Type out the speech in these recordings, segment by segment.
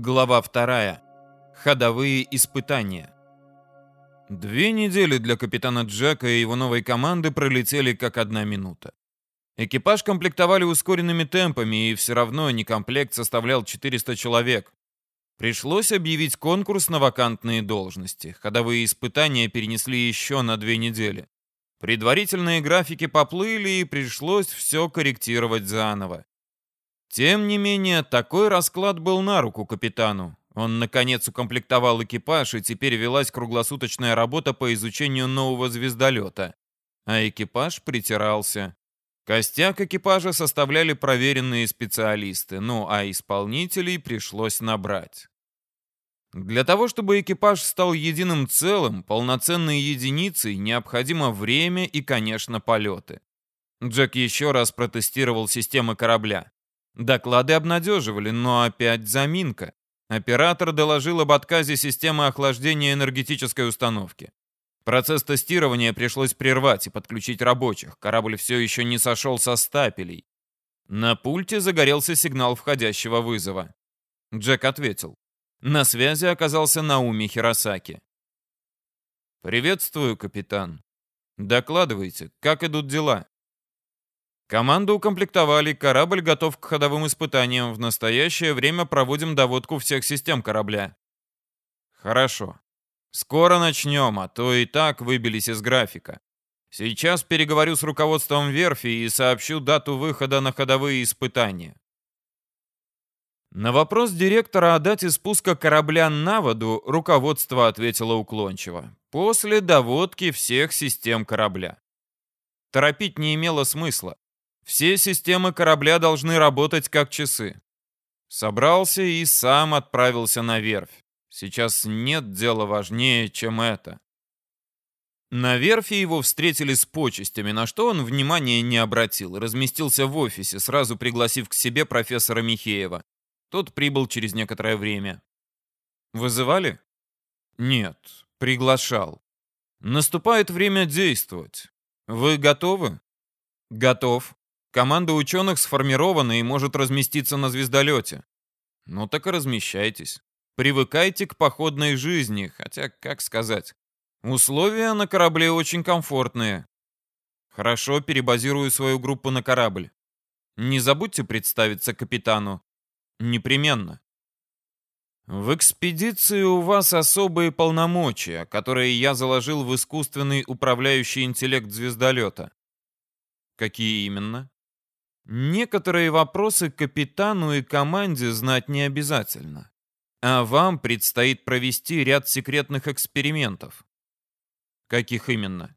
Глава вторая. Ходовые испытания. Две недели для капитана Джека и его новой команды пролетели как одна минута. Экипаж комплектовали ускоренными темпами, и все равно некомплект составлял 400 человек. Пришлось объявить конкурс на вакантные должности. Ходовые испытания перенесли еще на две недели. Предварительные графики поплыли, и пришлось все корректировать заново. Тем не менее, такой расклад был на руку капитану. Он, наконец, укомплектовал экипаж, и теперь велась круглосуточная работа по изучению нового звездолета. А экипаж притирался. Костяк экипажа составляли проверенные специалисты, ну а исполнителей пришлось набрать. Для того, чтобы экипаж стал единым целым, полноценной единицей, необходимо время и, конечно, полеты. Джек еще раз протестировал системы корабля. Доклады обнадеживали, но опять заминка. Оператор доложил об отказе системы охлаждения энергетической установки. Процесс тестирования пришлось прервать и подключить рабочих. Корабль все еще не сошел со стапелей. На пульте загорелся сигнал входящего вызова. Джек ответил. На связи оказался Науми Хиросаки. «Приветствую, капитан. Докладывайте, как идут дела?» Команду укомплектовали, корабль готов к ходовым испытаниям. В настоящее время проводим доводку всех систем корабля. Хорошо. Скоро начнем, а то и так выбились из графика. Сейчас переговорю с руководством верфи и сообщу дату выхода на ходовые испытания. На вопрос директора о дате спуска корабля на воду руководство ответило уклончиво. После доводки всех систем корабля. Торопить не имело смысла. Все системы корабля должны работать как часы. Собрался и сам отправился на верфь. Сейчас нет дела важнее, чем это. На верфи его встретили с почестями, на что он внимания не обратил. Разместился в офисе, сразу пригласив к себе профессора Михеева. Тот прибыл через некоторое время. «Вызывали?» «Нет, приглашал. Наступает время действовать. Вы готовы?» «Готов. Команда ученых сформирована и может разместиться на звездолете». «Ну так и размещайтесь. Привыкайте к походной жизни, хотя, как сказать, условия на корабле очень комфортные. Хорошо, перебазирую свою группу на корабль. Не забудьте представиться капитану. Непременно. В экспедиции у вас особые полномочия, которые я заложил в искусственный управляющий интеллект звездолета. Какие именно? Некоторые вопросы капитану и команде знать не обязательно. А вам предстоит провести ряд секретных экспериментов. Каких именно?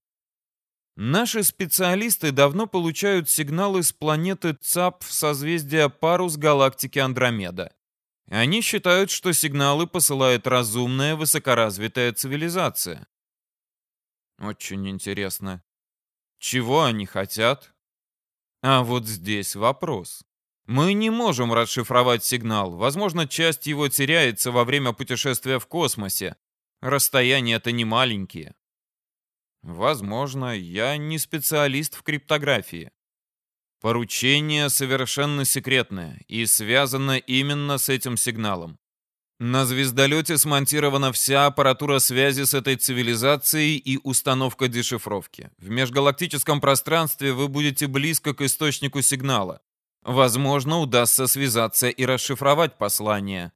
Наши специалисты давно получают сигналы с планеты ЦАП в созвездие Парус галактики Андромеда. Они считают, что сигналы посылает разумная высокоразвитая цивилизация. Очень интересно. Чего они хотят? А вот здесь вопрос. Мы не можем расшифровать сигнал. Возможно, часть его теряется во время путешествия в космосе. Расстояния-то не маленькие. Возможно, я не специалист в криптографии. Поручение совершенно секретное и связано именно с этим сигналом. На звездолете смонтирована вся аппаратура связи с этой цивилизацией и установка дешифровки. В межгалактическом пространстве вы будете близко к источнику сигнала. Возможно, удастся связаться и расшифровать послание.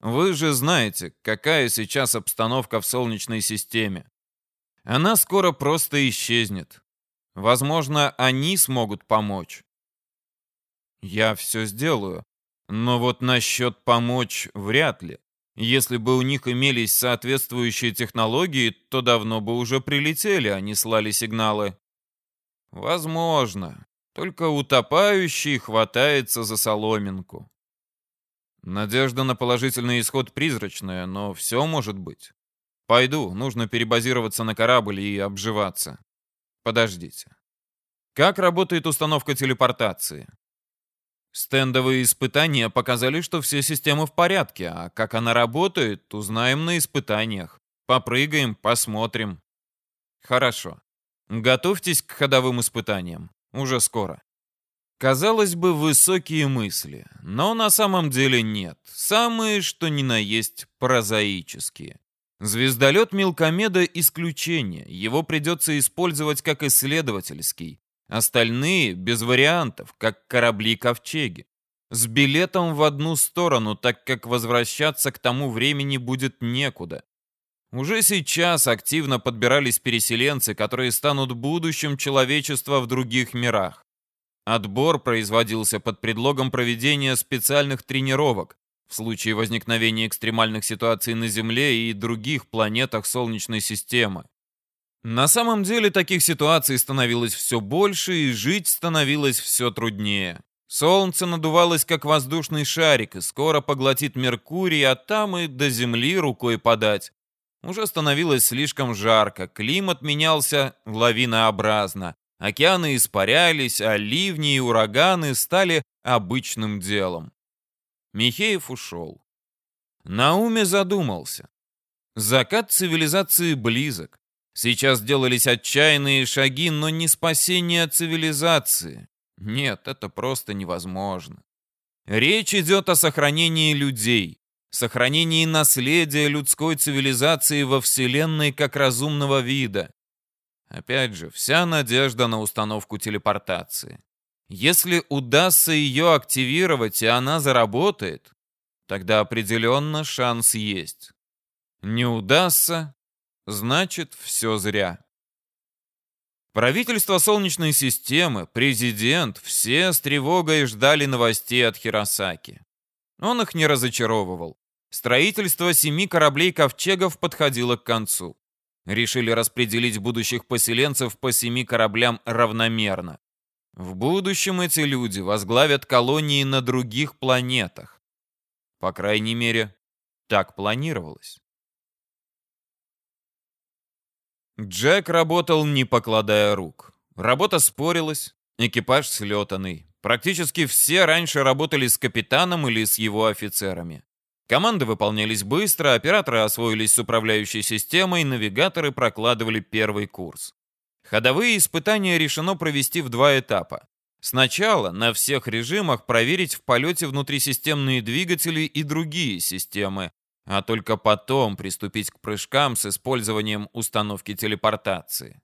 Вы же знаете, какая сейчас обстановка в Солнечной системе. Она скоро просто исчезнет. Возможно, они смогут помочь. Я все сделаю. Но вот насчет помочь вряд ли. Если бы у них имелись соответствующие технологии, то давно бы уже прилетели, а не слали сигналы. Возможно. Только утопающий хватается за соломинку. Надежда на положительный исход призрачная, но все может быть. Пойду, нужно перебазироваться на корабль и обживаться. Подождите. Как работает установка телепортации? Стендовые испытания показали, что все системы в порядке, а как она работает, узнаем на испытаниях. Попрыгаем, посмотрим. Хорошо. Готовьтесь к ходовым испытаниям. Уже скоро. Казалось бы, высокие мысли, но на самом деле нет. Самые, что ни на есть, прозаические. Звездолет Мелкомеда – исключение, его придется использовать как исследовательский. Остальные – без вариантов, как корабли-ковчеги. С билетом в одну сторону, так как возвращаться к тому времени будет некуда. Уже сейчас активно подбирались переселенцы, которые станут будущим человечества в других мирах. Отбор производился под предлогом проведения специальных тренировок в случае возникновения экстремальных ситуаций на Земле и других планетах Солнечной системы. На самом деле таких ситуаций становилось все больше, и жить становилось все труднее. Солнце надувалось, как воздушный шарик, и скоро поглотит Меркурий, а там и до Земли рукой подать. Уже становилось слишком жарко, климат менялся лавинообразно. Океаны испарялись, а ливни и ураганы стали обычным делом. Михеев ушел. Науме задумался. Закат цивилизации близок. Сейчас делались отчаянные шаги, но не спасение цивилизации. Нет, это просто невозможно. Речь идет о сохранении людей, сохранении наследия людской цивилизации во Вселенной как разумного вида. Опять же, вся надежда на установку телепортации. Если удастся ее активировать, и она заработает, тогда определенно шанс есть. Не удастся, значит, все зря. Правительство Солнечной системы, президент, все с тревогой ждали новостей от Хиросаки. Он их не разочаровывал. Строительство семи кораблей-ковчегов подходило к концу решили распределить будущих поселенцев по семи кораблям равномерно. В будущем эти люди возглавят колонии на других планетах. По крайней мере, так планировалось. Джек работал, не покладая рук. Работа спорилась, экипаж слетанный. Практически все раньше работали с капитаном или с его офицерами. Команды выполнялись быстро, операторы освоились с управляющей системой, навигаторы прокладывали первый курс. Ходовые испытания решено провести в два этапа. Сначала на всех режимах проверить в полете внутрисистемные двигатели и другие системы, а только потом приступить к прыжкам с использованием установки телепортации.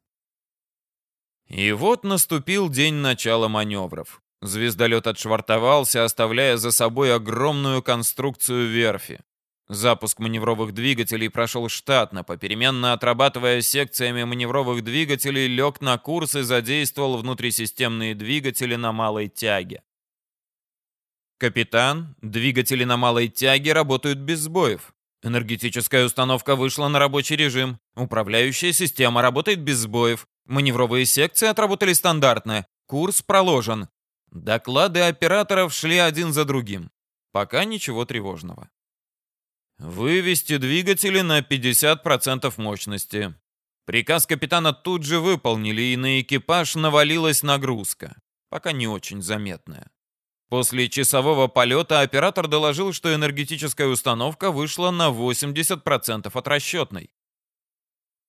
И вот наступил день начала маневров. Звездолет отшвартовался, оставляя за собой огромную конструкцию верфи. Запуск маневровых двигателей прошел штатно, попеременно отрабатывая секциями маневровых двигателей, лег на курс и задействовал внутрисистемные двигатели на малой тяге. «Капитан, двигатели на малой тяге работают без сбоев. Энергетическая установка вышла на рабочий режим. Управляющая система работает без сбоев. Маневровые секции отработали стандартно. Курс проложен. Доклады операторов шли один за другим. Пока ничего тревожного. Вывести двигатели на 50% мощности. Приказ капитана тут же выполнили, и на экипаж навалилась нагрузка. Пока не очень заметная. После часового полета оператор доложил, что энергетическая установка вышла на 80% от расчетной.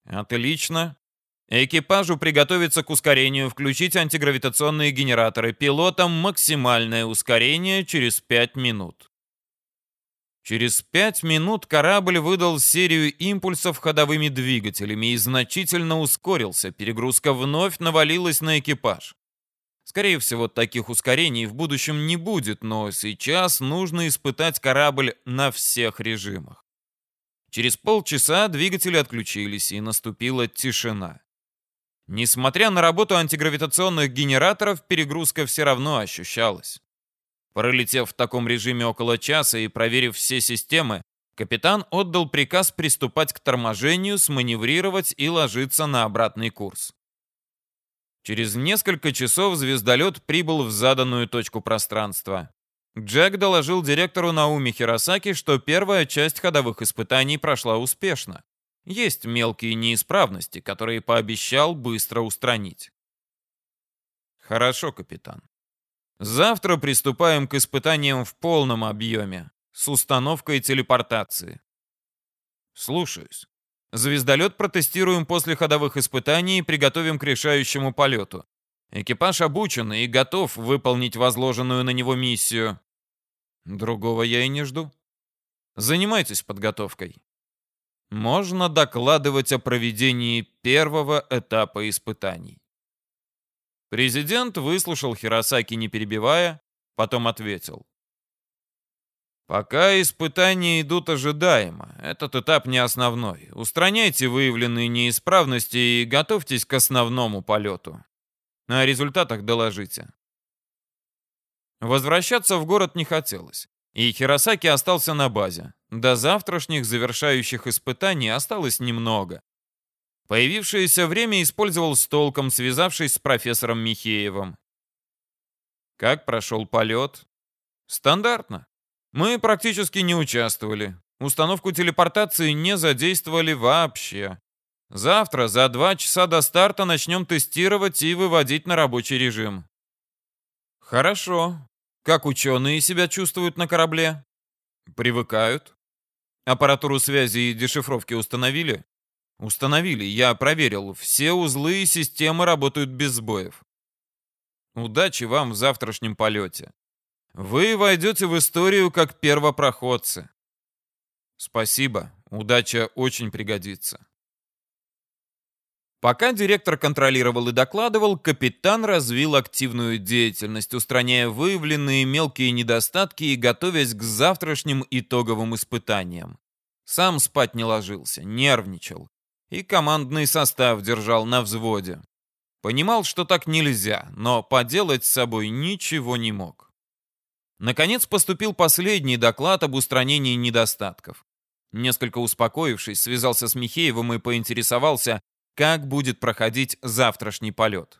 Отлично. Экипажу приготовиться к ускорению, включить антигравитационные генераторы. Пилотам максимальное ускорение через 5 минут. Через 5 минут корабль выдал серию импульсов ходовыми двигателями и значительно ускорился. Перегрузка вновь навалилась на экипаж. Скорее всего, таких ускорений в будущем не будет, но сейчас нужно испытать корабль на всех режимах. Через полчаса двигатели отключились, и наступила тишина. Несмотря на работу антигравитационных генераторов, перегрузка все равно ощущалась. Пролетев в таком режиме около часа и проверив все системы, капитан отдал приказ приступать к торможению, сманеврировать и ложиться на обратный курс. Через несколько часов звездолет прибыл в заданную точку пространства. Джек доложил директору Науми Хиросаки, что первая часть ходовых испытаний прошла успешно. Есть мелкие неисправности, которые пообещал быстро устранить. Хорошо, капитан. Завтра приступаем к испытаниям в полном объеме, с установкой телепортации. Слушаюсь. Звездолет протестируем после ходовых испытаний и приготовим к решающему полету. Экипаж обучен и готов выполнить возложенную на него миссию. Другого я и не жду. Занимайтесь подготовкой. Можно докладывать о проведении первого этапа испытаний. Президент выслушал Хиросаки, не перебивая, потом ответил. Пока испытания идут ожидаемо, этот этап не основной. Устраняйте выявленные неисправности и готовьтесь к основному полету. О результатах доложите. Возвращаться в город не хотелось, и Хиросаки остался на базе. До завтрашних завершающих испытаний осталось немного. Появившееся время использовал с толком, связавшись с профессором Михеевым. Как прошел полет? Стандартно. Мы практически не участвовали. Установку телепортации не задействовали вообще. Завтра за два часа до старта начнем тестировать и выводить на рабочий режим. Хорошо. Как ученые себя чувствуют на корабле? Привыкают. Аппаратуру связи и дешифровки установили? Установили, я проверил. Все узлы и системы работают без сбоев. Удачи вам в завтрашнем полете. Вы войдете в историю как первопроходцы. Спасибо, удача очень пригодится. Пока директор контролировал и докладывал, капитан развил активную деятельность, устраняя выявленные мелкие недостатки и готовясь к завтрашним итоговым испытаниям. Сам спать не ложился, нервничал. И командный состав держал на взводе. Понимал, что так нельзя, но поделать с собой ничего не мог. Наконец поступил последний доклад об устранении недостатков. Несколько успокоившись, связался с Михеевым и поинтересовался, как будет проходить завтрашний полет.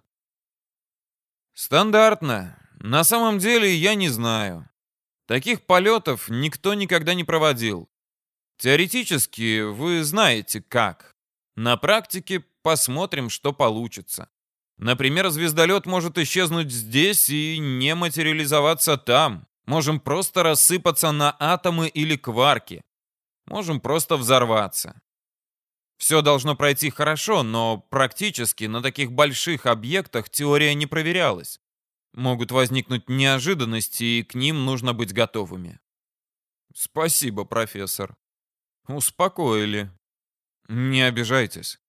Стандартно. На самом деле я не знаю. Таких полетов никто никогда не проводил. Теоретически вы знаете как. На практике посмотрим, что получится. Например, звездолет может исчезнуть здесь и не материализоваться там. Можем просто рассыпаться на атомы или кварки. Можем просто взорваться. Все должно пройти хорошо, но практически на таких больших объектах теория не проверялась. Могут возникнуть неожиданности, и к ним нужно быть готовыми. Спасибо, профессор. Успокоили. Не обижайтесь.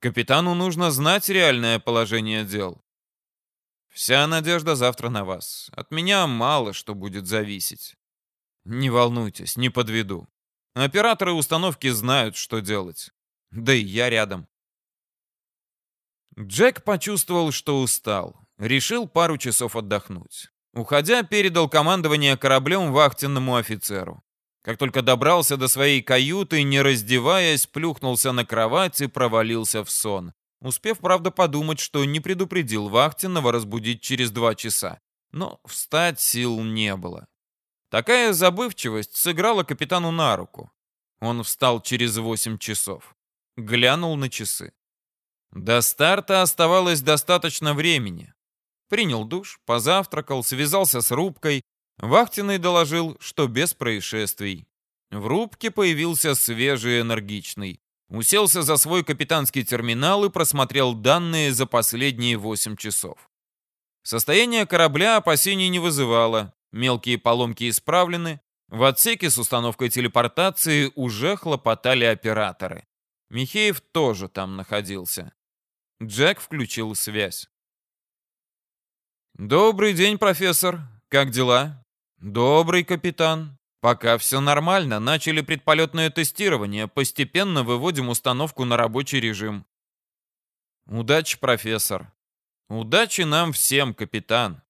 Капитану нужно знать реальное положение дел. Вся надежда завтра на вас. От меня мало что будет зависеть. Не волнуйтесь, не подведу. Операторы установки знают, что делать. Да и я рядом. Джек почувствовал, что устал. Решил пару часов отдохнуть. Уходя, передал командование кораблем вахтенному офицеру. Как только добрался до своей каюты, не раздеваясь, плюхнулся на кровать и провалился в сон. Успев, правда, подумать, что не предупредил вахтенного разбудить через два часа. Но встать сил не было. Такая забывчивость сыграла капитану на руку. Он встал через восемь часов глянул на часы. До старта оставалось достаточно времени. Принял душ, позавтракал, связался с рубкой. Вахтенный доложил, что без происшествий. В рубке появился свежий энергичный. Уселся за свой капитанский терминал и просмотрел данные за последние 8 часов. Состояние корабля опасений не вызывало. Мелкие поломки исправлены. В отсеке с установкой телепортации уже хлопотали операторы. Михеев тоже там находился. Джек включил связь. «Добрый день, профессор. Как дела?» «Добрый, капитан. Пока все нормально. Начали предполетное тестирование. Постепенно выводим установку на рабочий режим». «Удачи, профессор. Удачи нам всем, капитан».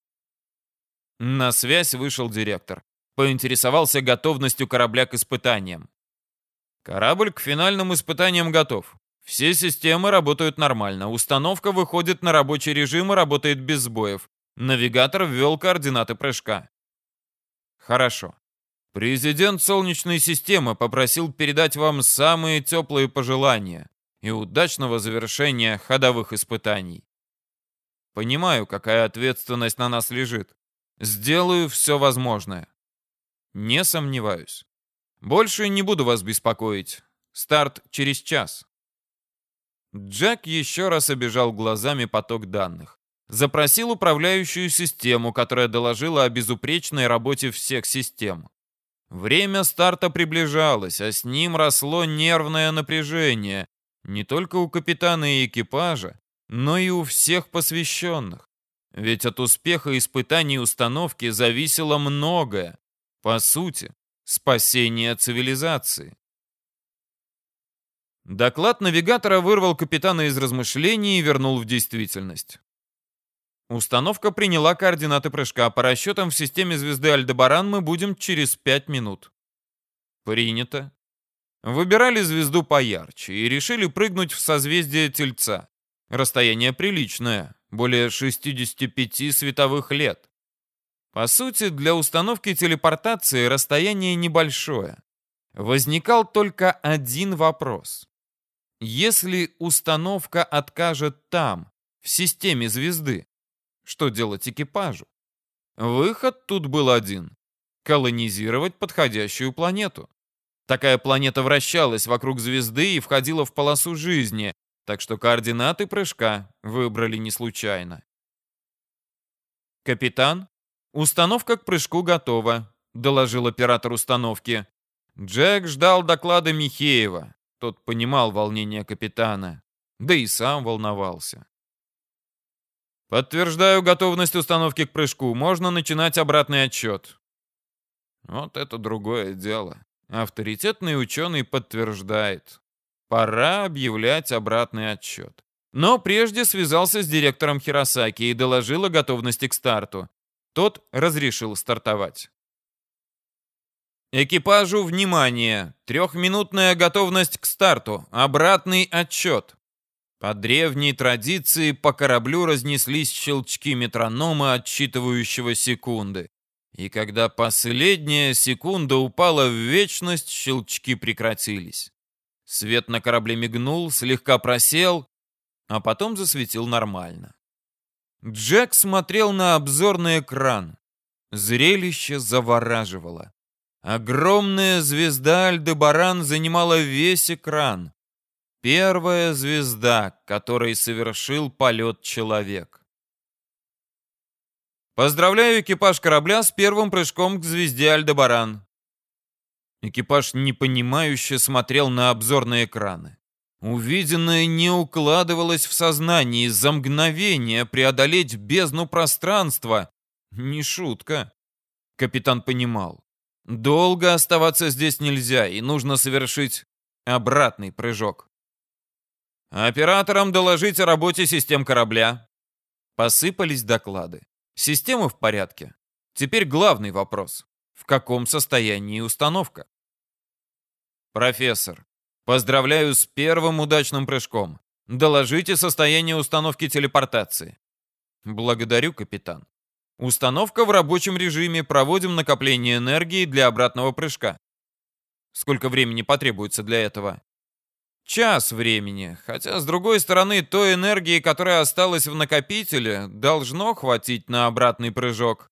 На связь вышел директор. Поинтересовался готовностью корабля к испытаниям. Корабль к финальным испытаниям готов. Все системы работают нормально. Установка выходит на рабочий режим и работает без сбоев. Навигатор ввел координаты прыжка. Хорошо. Президент Солнечной системы попросил передать вам самые теплые пожелания и удачного завершения ходовых испытаний. Понимаю, какая ответственность на нас лежит. Сделаю все возможное. Не сомневаюсь. Больше не буду вас беспокоить. Старт через час. Джек еще раз обежал глазами поток данных. Запросил управляющую систему, которая доложила о безупречной работе всех систем. Время старта приближалось, а с ним росло нервное напряжение, не только у капитана и экипажа, но и у всех посвященных. Ведь от успеха испытаний установки зависело многое. По сути, спасение цивилизации. Доклад навигатора вырвал капитана из размышлений и вернул в действительность. Установка приняла координаты прыжка. По расчетам в системе звезды Альдебаран мы будем через 5 минут. Принято. Выбирали звезду поярче и решили прыгнуть в созвездие Тельца. Расстояние приличное, более 65 световых лет. По сути, для установки телепортации расстояние небольшое. Возникал только один вопрос. Если установка откажет там, в системе звезды, что делать экипажу? Выход тут был один — колонизировать подходящую планету. Такая планета вращалась вокруг звезды и входила в полосу жизни, так что координаты прыжка выбрали не случайно. «Капитан, установка к прыжку готова», — доложил оператор установки. Джек ждал доклада Михеева. Тот понимал волнение капитана, да и сам волновался. Подтверждаю готовность установки к прыжку. Можно начинать обратный отсчет. Вот это другое дело. Авторитетный ученый подтверждает. Пора объявлять обратный отсчет. Но прежде связался с директором Хиросаки и доложил о готовности к старту. Тот разрешил стартовать. Экипажу внимание! Трехминутная готовность к старту. Обратный отсчет. По древней традиции по кораблю разнеслись щелчки метронома, отсчитывающего секунды. И когда последняя секунда упала в вечность, щелчки прекратились. Свет на корабле мигнул, слегка просел, а потом засветил нормально. Джек смотрел на обзорный экран. Зрелище завораживало. Огромная звезда Альдебаран занимала весь экран. Первая звезда, которой совершил полет человек. Поздравляю экипаж корабля с первым прыжком к звезде Альдебаран. Экипаж непонимающе смотрел на обзорные экраны. Увиденное не укладывалось в сознание из-за мгновения преодолеть бездну пространства. Не шутка. Капитан понимал. Долго оставаться здесь нельзя, и нужно совершить обратный прыжок. Операторам доложить о работе систем корабля. Посыпались доклады. Системы в порядке. Теперь главный вопрос. В каком состоянии установка? Профессор, поздравляю с первым удачным прыжком. Доложите состояние установки телепортации. Благодарю, капитан. Установка в рабочем режиме. Проводим накопление энергии для обратного прыжка. Сколько времени потребуется для этого? Час времени, хотя, с другой стороны, той энергии, которая осталась в накопителе, должно хватить на обратный прыжок.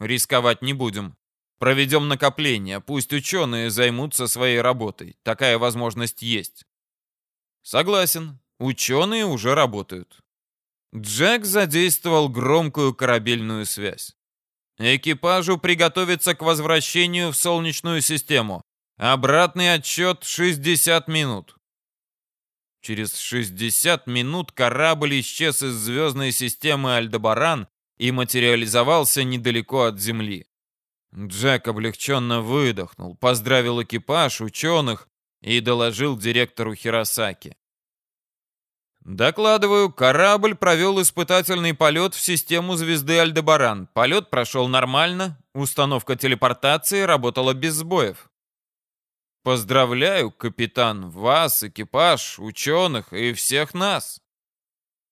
Рисковать не будем. Проведем накопление, пусть ученые займутся своей работой. Такая возможность есть. Согласен, ученые уже работают. Джек задействовал громкую корабельную связь. Экипажу приготовиться к возвращению в Солнечную систему. Обратный отсчет 60 минут. Через 60 минут корабль исчез из звездной системы Альдебаран и материализовался недалеко от Земли. Джек облегченно выдохнул, поздравил экипаж, ученых и доложил директору Хиросаки. Докладываю, корабль провел испытательный полет в систему звезды Альдебаран. Полет прошел нормально, установка телепортации работала без сбоев. Поздравляю, капитан, вас, экипаж, ученых и всех нас.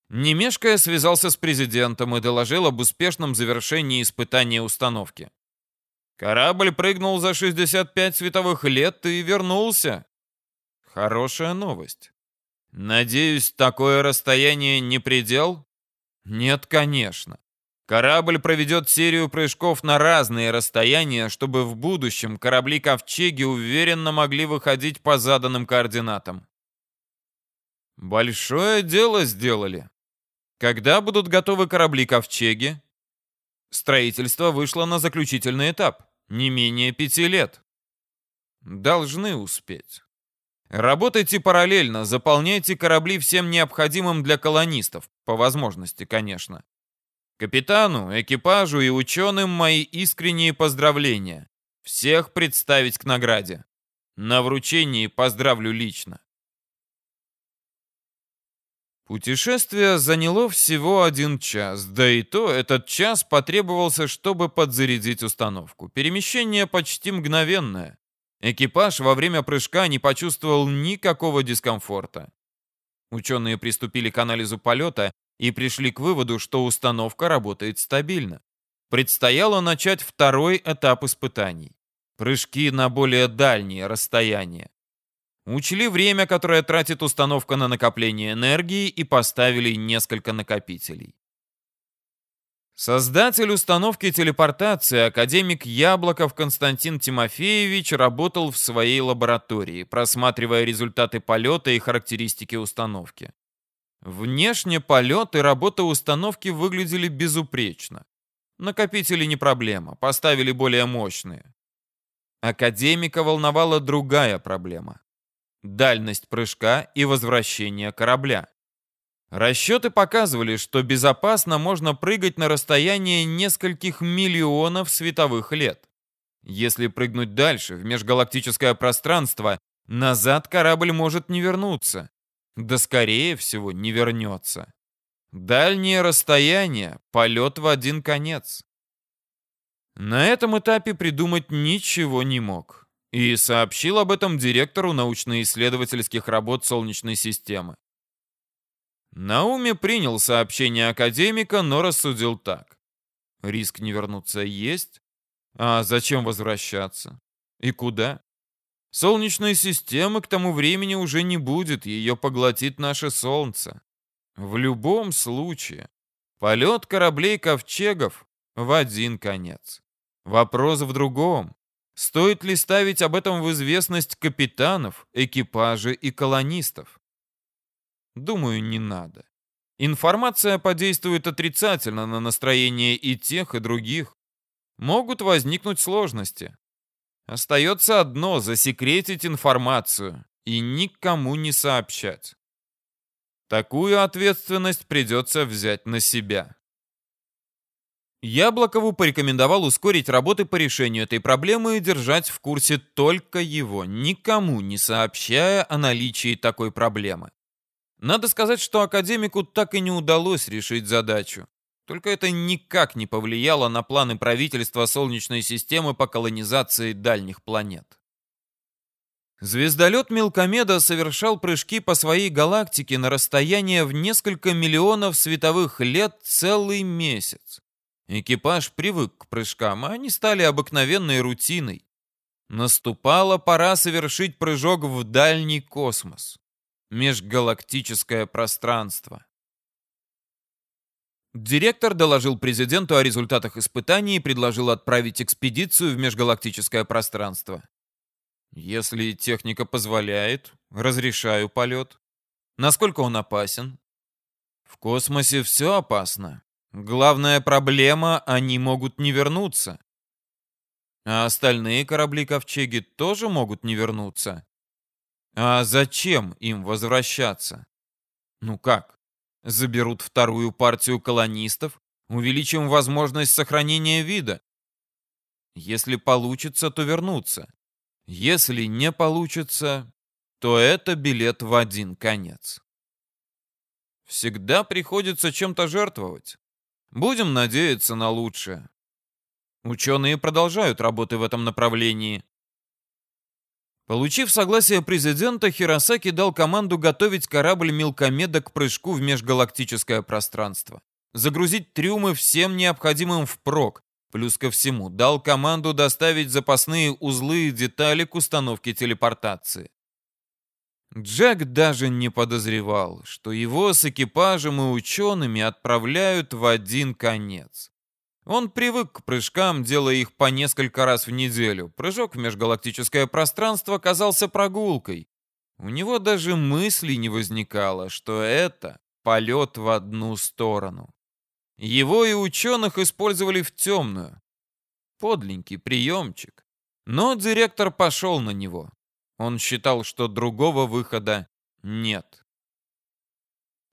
Немешкая связался с президентом и доложил об успешном завершении испытания установки. Корабль прыгнул за 65 световых лет и вернулся. Хорошая новость. Надеюсь, такое расстояние не предел? Нет, конечно. Корабль проведет серию прыжков на разные расстояния, чтобы в будущем корабли-ковчеги уверенно могли выходить по заданным координатам. Большое дело сделали. Когда будут готовы корабли-ковчеги? Строительство вышло на заключительный этап. Не менее пяти лет. Должны успеть. Работайте параллельно, заполняйте корабли всем необходимым для колонистов, по возможности, конечно. Капитану, экипажу и ученым мои искренние поздравления. Всех представить к награде. На вручении поздравлю лично. Путешествие заняло всего один час, да и то этот час потребовался, чтобы подзарядить установку. Перемещение почти мгновенное. Экипаж во время прыжка не почувствовал никакого дискомфорта. Ученые приступили к анализу полета и пришли к выводу, что установка работает стабильно. Предстояло начать второй этап испытаний. Прыжки на более дальние расстояния. Учли время, которое тратит установка на накопление энергии и поставили несколько накопителей. Создатель установки телепортации, академик Яблоков Константин Тимофеевич, работал в своей лаборатории, просматривая результаты полета и характеристики установки. Внешне полет и работа установки выглядели безупречно. Накопители не проблема, поставили более мощные. Академика волновала другая проблема. Дальность прыжка и возвращение корабля. Расчеты показывали, что безопасно можно прыгать на расстояние нескольких миллионов световых лет. Если прыгнуть дальше, в межгалактическое пространство, назад корабль может не вернуться. Да скорее всего не вернется. Дальнее расстояние, полет в один конец. На этом этапе придумать ничего не мог. И сообщил об этом директору научно-исследовательских работ Солнечной системы. Науми принял сообщение академика, но рассудил так. Риск не вернуться есть. А зачем возвращаться? И куда? Солнечной системы к тому времени уже не будет, ее поглотит наше Солнце. В любом случае, полет кораблей-ковчегов в один конец. Вопрос в другом. Стоит ли ставить об этом в известность капитанов, экипажа и колонистов? Думаю, не надо. Информация подействует отрицательно на настроение и тех, и других. Могут возникнуть сложности. Остается одно — засекретить информацию и никому не сообщать. Такую ответственность придется взять на себя. Яблокову порекомендовал ускорить работы по решению этой проблемы и держать в курсе только его, никому не сообщая о наличии такой проблемы. Надо сказать, что академику так и не удалось решить задачу. Только это никак не повлияло на планы правительства Солнечной системы по колонизации дальних планет. Звездолет Мелкомеда совершал прыжки по своей галактике на расстояние в несколько миллионов световых лет целый месяц. Экипаж привык к прыжкам, а они стали обыкновенной рутиной. Наступала пора совершить прыжок в дальний космос межгалактическое пространство. Директор доложил президенту о результатах испытаний и предложил отправить экспедицию в межгалактическое пространство. Если техника позволяет, разрешаю полет. Насколько он опасен? В космосе все опасно. Главная проблема — они могут не вернуться. А остальные корабли-ковчеги тоже могут не вернуться. А зачем им возвращаться? Ну как? Заберут вторую партию колонистов, увеличим возможность сохранения вида. Если получится, то вернуться. Если не получится, то это билет в один конец. Всегда приходится чем-то жертвовать. Будем надеяться на лучшее. Ученые продолжают работы в этом направлении. Получив согласие президента, Хиросаки дал команду готовить корабль Мелкомеда к прыжку в межгалактическое пространство. Загрузить трюмы всем необходимым впрок. Плюс ко всему, дал команду доставить запасные узлы и детали к установке телепортации. Джек даже не подозревал, что его с экипажем и учеными отправляют в один конец. Он привык к прыжкам, делая их по несколько раз в неделю. Прыжок в межгалактическое пространство казался прогулкой. У него даже мысли не возникало, что это полет в одну сторону. Его и ученых использовали в темную. Подленький приемчик. Но директор пошел на него. Он считал, что другого выхода нет.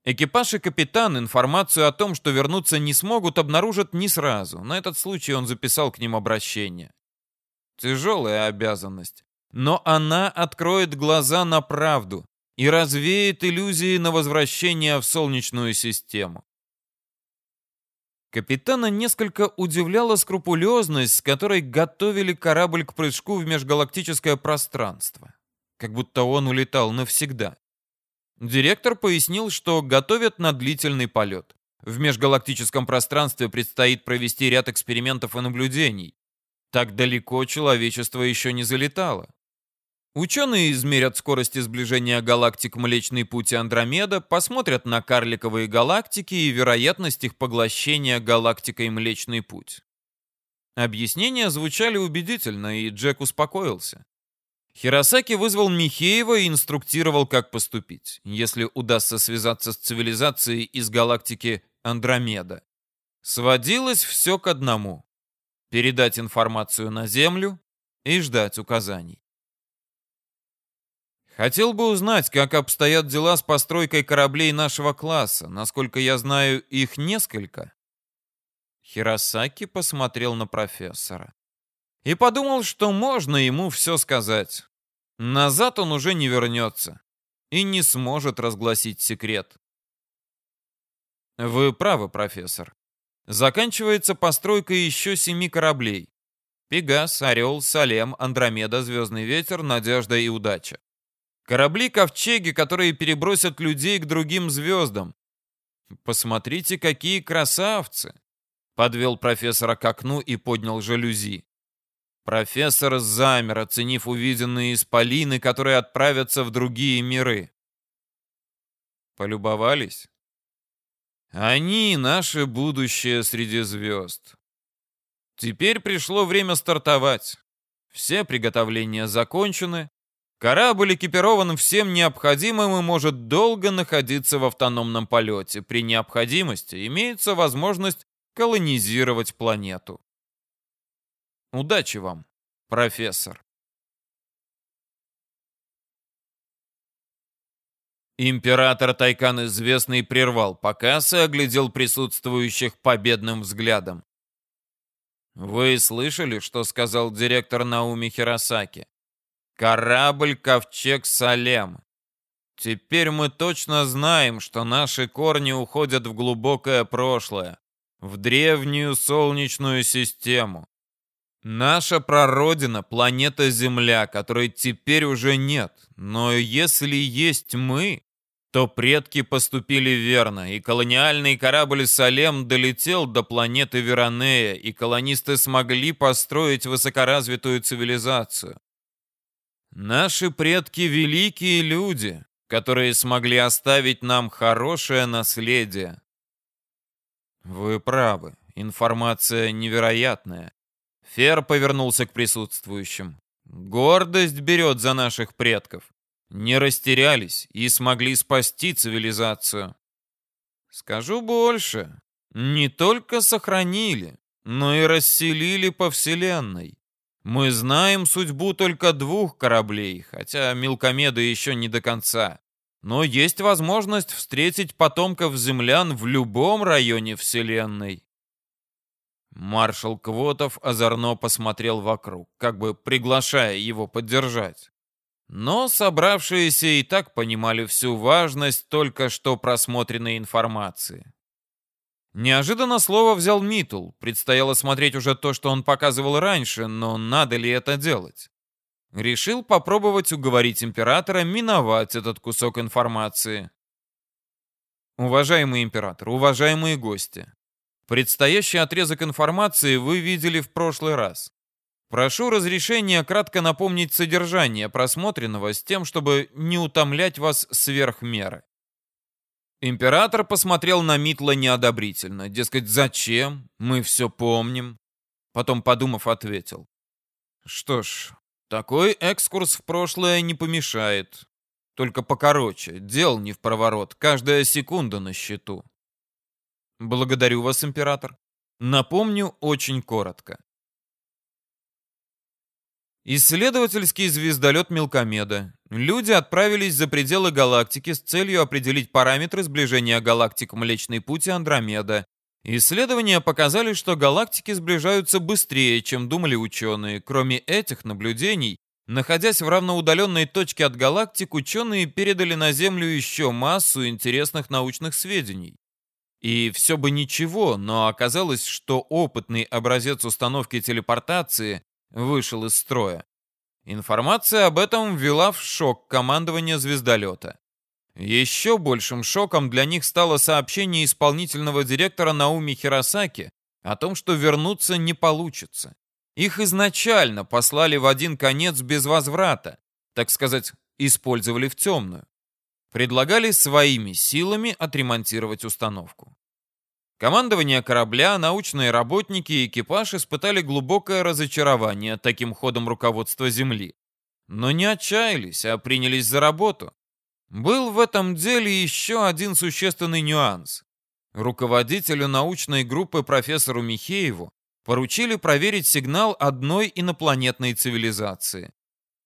Экипаж и капитан информацию о том, что вернуться не смогут, обнаружат не сразу. На этот случай он записал к ним обращение. Тяжелая обязанность. Но она откроет глаза на правду и развеет иллюзии на возвращение в Солнечную систему. Капитана несколько удивляла скрупулезность, с которой готовили корабль к прыжку в межгалактическое пространство. Как будто он улетал навсегда. Директор пояснил, что готовят на длительный полет. В межгалактическом пространстве предстоит провести ряд экспериментов и наблюдений. Так далеко человечество еще не залетало. Ученые измерят скорости сближения галактик Млечный Путь и Андромеда, посмотрят на карликовые галактики и вероятность их поглощения галактикой Млечный Путь. Объяснения звучали убедительно, и Джек успокоился. Хиросаки вызвал Михеева и инструктировал, как поступить, если удастся связаться с цивилизацией из галактики Андромеда. Сводилось все к одному — передать информацию на Землю и ждать указаний. Хотел бы узнать, как обстоят дела с постройкой кораблей нашего класса. Насколько я знаю, их несколько. Хиросаки посмотрел на профессора и подумал, что можно ему все сказать. Назад он уже не вернется и не сможет разгласить секрет. Вы правы, профессор. Заканчивается постройка еще семи кораблей. Пегас, Орел, Салем, Андромеда, Звездный ветер, Надежда и Удача. Корабли-ковчеги, которые перебросят людей к другим звездам. Посмотрите, какие красавцы! Подвел профессора к окну и поднял жалюзи. Профессор замер, оценив увиденные исполины, которые отправятся в другие миры. Полюбовались? Они — наше будущее среди звезд. Теперь пришло время стартовать. Все приготовления закончены. Корабль экипирован всем необходимым и может долго находиться в автономном полете. При необходимости имеется возможность колонизировать планету. Удачи вам, профессор. Император Тайкан Известный прервал показ и оглядел присутствующих победным взглядом. «Вы слышали, что сказал директор Науми Хиросаки? Корабль «Ковчег Салем». Теперь мы точно знаем, что наши корни уходят в глубокое прошлое, в древнюю Солнечную систему. Наша прародина — планета Земля, которой теперь уже нет. Но если есть мы, то предки поступили верно, и колониальный корабль «Салем» долетел до планеты Веронея, и колонисты смогли построить высокоразвитую цивилизацию. Наши предки — великие люди, которые смогли оставить нам хорошее наследие. Вы правы, информация невероятная. Фер повернулся к присутствующим. Гордость берет за наших предков. Не растерялись и смогли спасти цивилизацию. Скажу больше. Не только сохранили, но и расселили по вселенной. Мы знаем судьбу только двух кораблей, хотя мелкомеды еще не до конца. Но есть возможность встретить потомков землян в любом районе Вселенной. Маршал Квотов озорно посмотрел вокруг, как бы приглашая его поддержать. Но собравшиеся и так понимали всю важность только что просмотренной информации. Неожиданно слово взял Митул. Предстояло смотреть уже то, что он показывал раньше, но надо ли это делать? Решил попробовать уговорить императора миновать этот кусок информации. Уважаемый император, уважаемые гости, Предстоящий отрезок информации вы видели в прошлый раз. Прошу разрешения кратко напомнить содержание просмотренного с тем, чтобы не утомлять вас сверх меры. Император посмотрел на Митла неодобрительно. Дескать, зачем? Мы все помним. Потом, подумав, ответил. Что ж, такой экскурс в прошлое не помешает. только покороче, дел не в проворот, каждая секунда на счету. Благодарю вас, император. Напомню очень коротко. Исследовательский звездолет Мелкомеда. Люди отправились за пределы галактики с целью определить параметры сближения галактик Млечный Путь и Андромеда. Исследования показали, что галактики сближаются быстрее, чем думали ученые. Кроме этих наблюдений, находясь в равноудаленной точке от галактик, ученые передали на Землю еще массу интересных научных сведений. И все бы ничего, но оказалось, что опытный образец установки телепортации вышел из строя. Информация об этом ввела в шок командование звездолета. Еще большим шоком для них стало сообщение исполнительного директора Науми Хиросаки о том, что вернуться не получится. Их изначально послали в один конец без возврата, так сказать, использовали в темную. Предлагали своими силами отремонтировать установку. Командование корабля, научные работники и экипаж испытали глубокое разочарование таким ходом руководства Земли. Но не отчаялись, а принялись за работу. Был в этом деле еще один существенный нюанс. Руководителю научной группы профессору Михееву поручили проверить сигнал одной инопланетной цивилизации.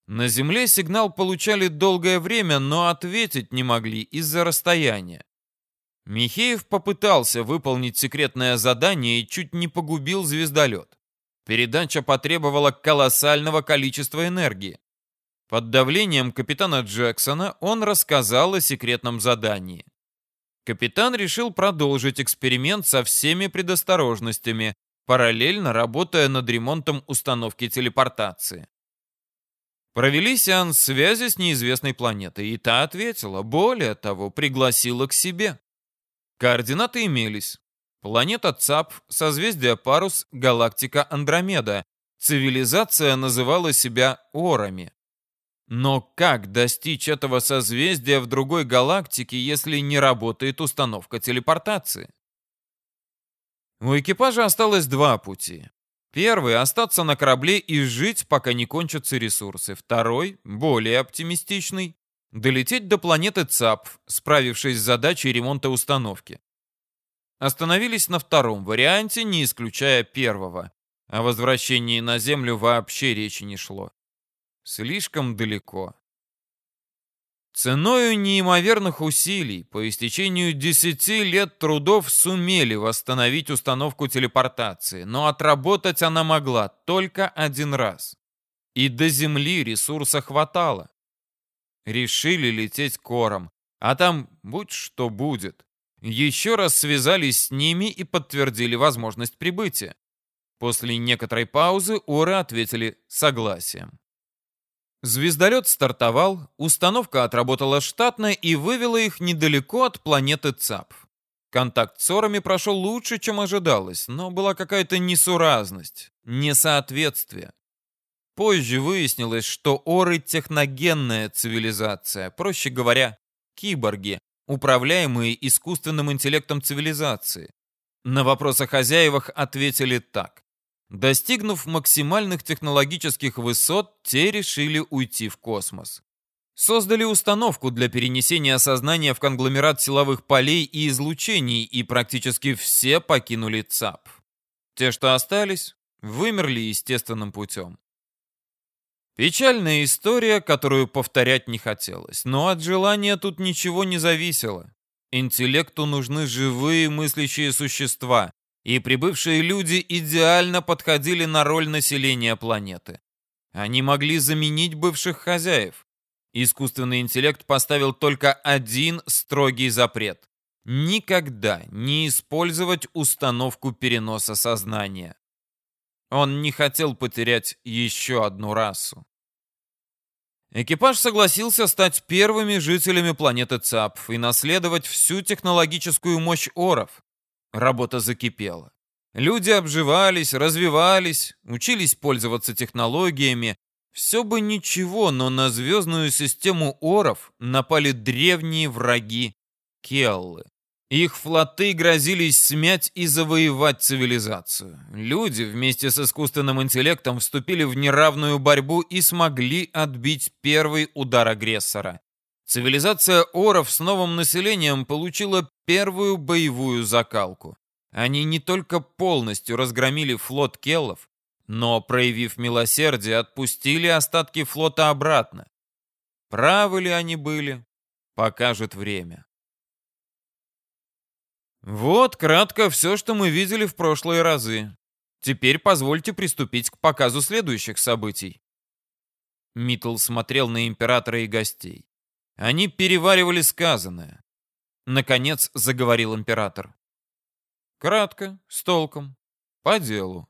На Земле сигнал получали долгое время, но ответить не могли из-за расстояния. Михеев попытался выполнить секретное задание и чуть не погубил звездолет. Передача потребовала колоссального количества энергии. Под давлением капитана Джексона он рассказал о секретном задании. Капитан решил продолжить эксперимент со всеми предосторожностями, параллельно работая над ремонтом установки телепортации. Провели сеанс связи с неизвестной планетой, и та ответила, более того, пригласила к себе. Координаты имелись. Планета ЦАП, созвездие Парус, галактика Андромеда. Цивилизация называла себя Орами. Но как достичь этого созвездия в другой галактике, если не работает установка телепортации? У экипажа осталось два пути. Первый — остаться на корабле и жить, пока не кончатся ресурсы. Второй, более оптимистичный, долететь до планеты ЦАП, справившись с задачей ремонта установки. Остановились на втором варианте, не исключая первого. О возвращении на Землю вообще речи не шло. Слишком далеко. Ценою неимоверных усилий по истечению 10 лет трудов сумели восстановить установку телепортации, но отработать она могла только один раз. И до Земли ресурса хватало. Решили лететь кором, а там будь что будет. Еще раз связались с ними и подтвердили возможность прибытия. После некоторой паузы Оры ответили согласием. Звездолет стартовал, установка отработала штатно и вывела их недалеко от планеты ЦАП. Контакт с Орами прошел лучше, чем ожидалось, но была какая-то несуразность, несоответствие. Позже выяснилось, что Оры — техногенная цивилизация, проще говоря, киборги, управляемые искусственным интеллектом цивилизации. На вопрос о хозяевах ответили так. Достигнув максимальных технологических высот, те решили уйти в космос. Создали установку для перенесения сознания в конгломерат силовых полей и излучений, и практически все покинули ЦАП. Те, что остались, вымерли естественным путем. Печальная история, которую повторять не хотелось, но от желания тут ничего не зависело. Интеллекту нужны живые мыслящие существа, и прибывшие люди идеально подходили на роль населения планеты. Они могли заменить бывших хозяев. Искусственный интеллект поставил только один строгий запрет. Никогда не использовать установку переноса сознания. Он не хотел потерять еще одну расу. Экипаж согласился стать первыми жителями планеты ЦАП и наследовать всю технологическую мощь Оров. Работа закипела. Люди обживались, развивались, учились пользоваться технологиями. Все бы ничего, но на звездную систему Оров напали древние враги Келлы. Их флоты грозились смять и завоевать цивилизацию. Люди вместе с искусственным интеллектом вступили в неравную борьбу и смогли отбить первый удар агрессора. Цивилизация Оров с новым населением получила первую боевую закалку. Они не только полностью разгромили флот Келлов, но, проявив милосердие, отпустили остатки флота обратно. Правы ли они были, покажет время. Вот кратко все, что мы видели в прошлые разы. Теперь позвольте приступить к показу следующих событий. Митл смотрел на императора и гостей. Они переваривали сказанное. Наконец заговорил император. Кратко, с толком, по делу.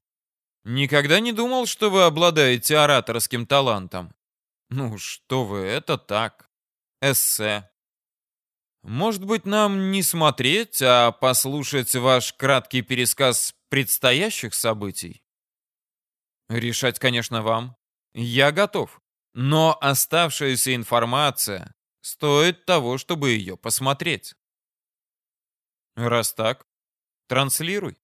Никогда не думал, что вы обладаете ораторским талантом. Ну, что вы, это так. Эссе. Может быть, нам не смотреть, а послушать ваш краткий пересказ предстоящих событий? Решать, конечно, вам. Я готов. Но оставшаяся информация стоит того, чтобы ее посмотреть. Раз так, транслируй.